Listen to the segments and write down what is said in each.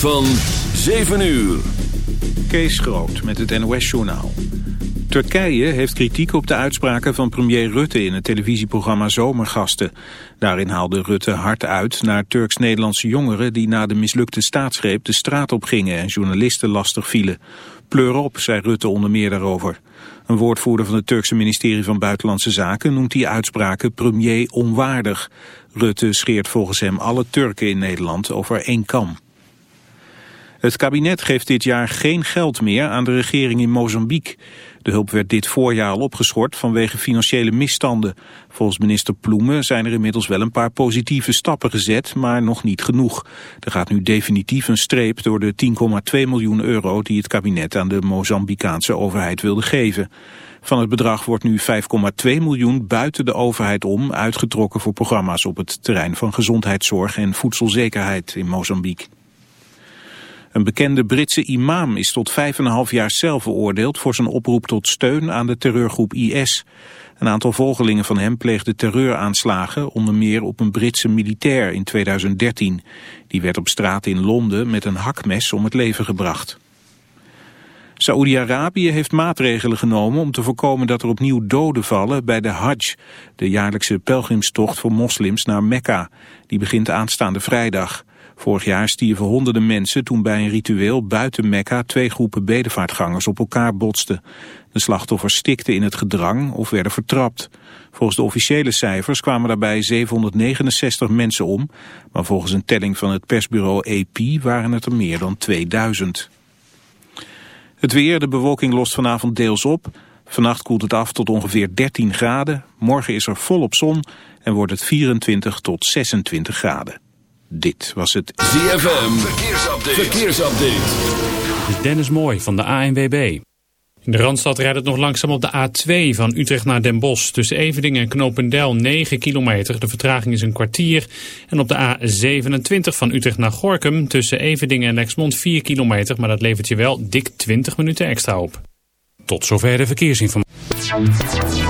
van 7 uur. Kees Groot met het NOS-journaal. Turkije heeft kritiek op de uitspraken van premier Rutte in het televisieprogramma Zomergasten. Daarin haalde Rutte hard uit naar Turks-Nederlandse jongeren die na de mislukte staatsgreep de straat op gingen en journalisten lastig vielen. Pleur op, zei Rutte onder meer daarover. Een woordvoerder van het Turkse ministerie van Buitenlandse Zaken noemt die uitspraken premier onwaardig. Rutte scheert volgens hem alle Turken in Nederland over één kam. Het kabinet geeft dit jaar geen geld meer aan de regering in Mozambique. De hulp werd dit voorjaar al opgeschort vanwege financiële misstanden. Volgens minister Ploemen zijn er inmiddels wel een paar positieve stappen gezet, maar nog niet genoeg. Er gaat nu definitief een streep door de 10,2 miljoen euro die het kabinet aan de Mozambicaanse overheid wilde geven. Van het bedrag wordt nu 5,2 miljoen buiten de overheid om uitgetrokken voor programma's op het terrein van gezondheidszorg en voedselzekerheid in Mozambique. Een bekende Britse imam is tot 5,5 jaar cel veroordeeld voor zijn oproep tot steun aan de terreurgroep IS. Een aantal volgelingen van hem pleegde terreuraanslagen, onder meer op een Britse militair in 2013. Die werd op straat in Londen met een hakmes om het leven gebracht. Saoedi-Arabië heeft maatregelen genomen om te voorkomen dat er opnieuw doden vallen bij de Hajj, de jaarlijkse pelgrimstocht voor moslims naar Mekka. Die begint aanstaande vrijdag. Vorig jaar stierven honderden mensen toen bij een ritueel buiten Mekka twee groepen bedevaartgangers op elkaar botsten. De slachtoffers stikten in het gedrang of werden vertrapt. Volgens de officiële cijfers kwamen daarbij 769 mensen om, maar volgens een telling van het persbureau AP waren het er meer dan 2000. Het weer, de bewolking lost vanavond deels op. Vannacht koelt het af tot ongeveer 13 graden. Morgen is er volop zon en wordt het 24 tot 26 graden. Dit was het ZFM Verkeersupdate. Verkeersupdate. Dit is Dennis Mooi van de ANWB. In de Randstad rijdt het nog langzaam op de A2 van Utrecht naar Den Bosch. Tussen Eveningen en Knopendel 9 kilometer. De vertraging is een kwartier. En op de A27 van Utrecht naar Gorkum tussen Eveningen en Lexmond 4 kilometer. Maar dat levert je wel dik 20 minuten extra op. Tot zover de verkeersinformatie.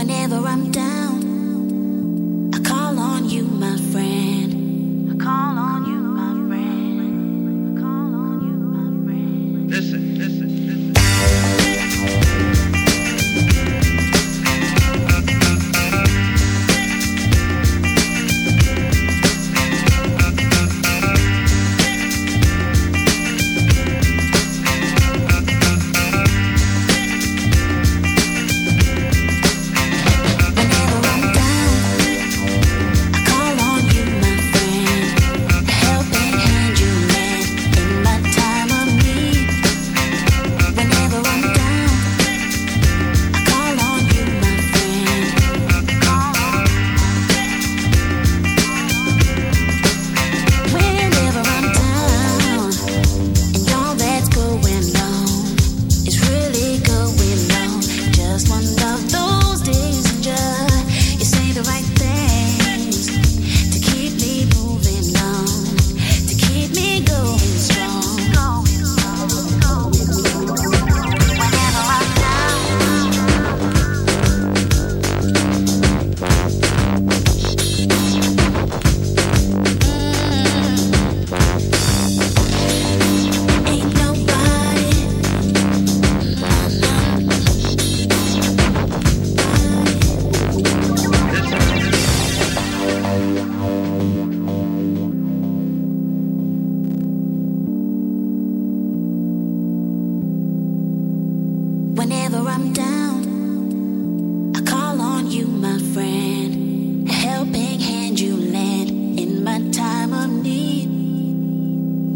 whenever I'm down.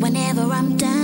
Whenever I'm done.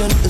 fatal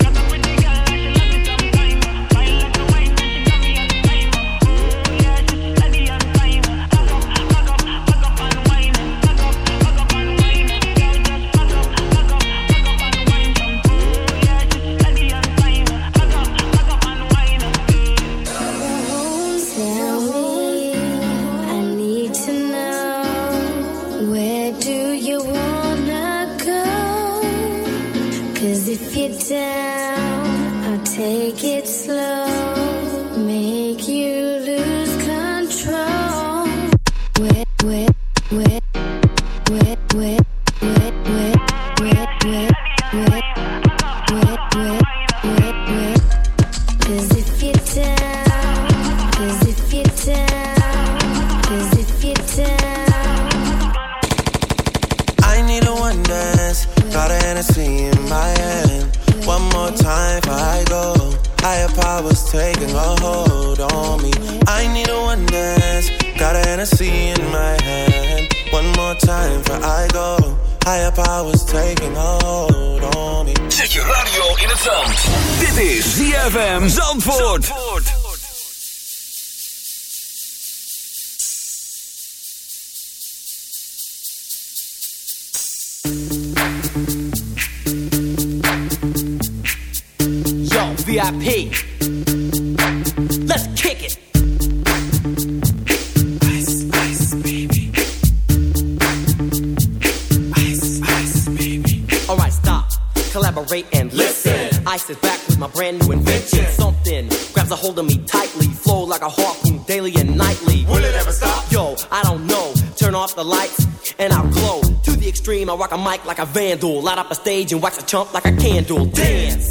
A vandal. Light up a stage and wax a chump like a candle. Dance!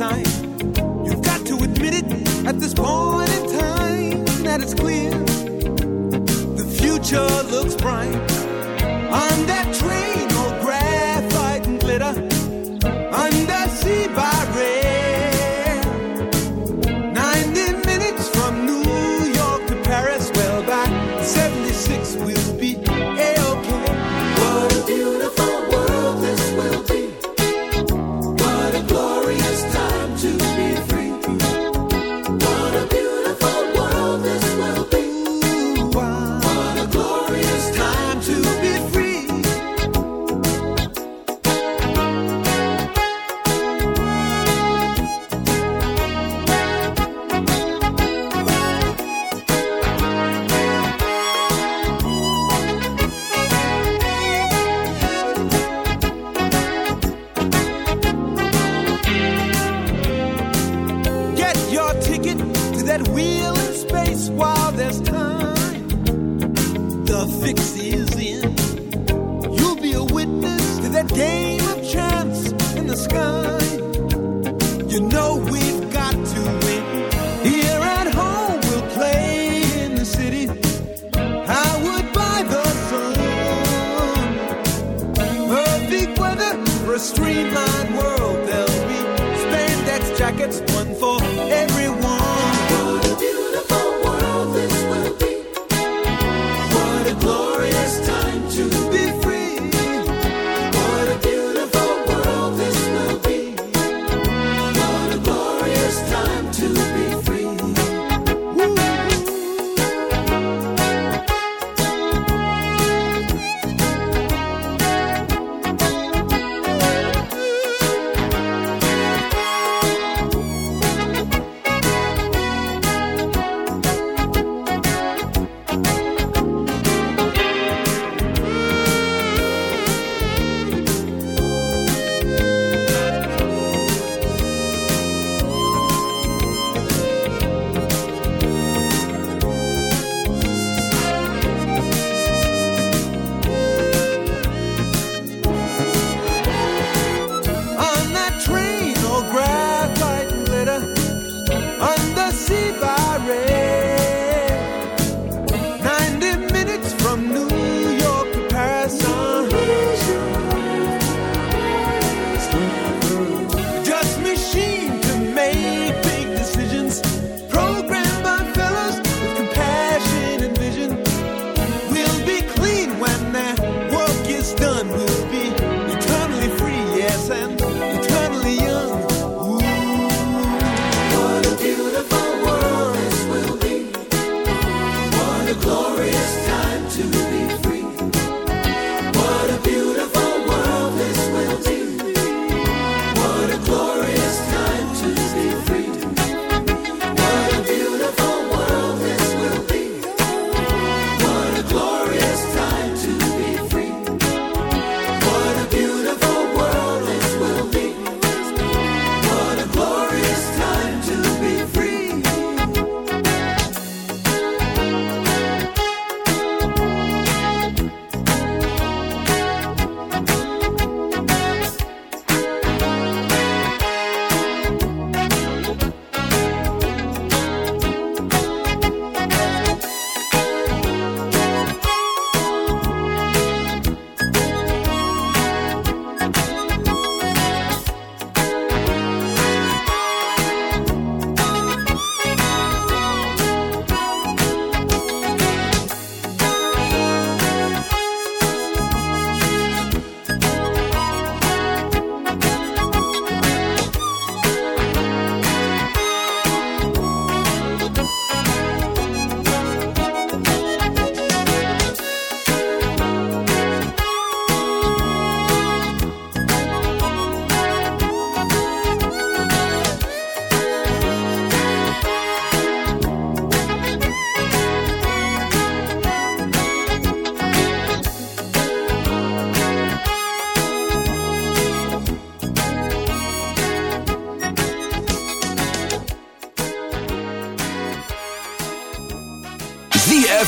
sign. You've got to admit it at this point in time that it's clear. The future looks bright.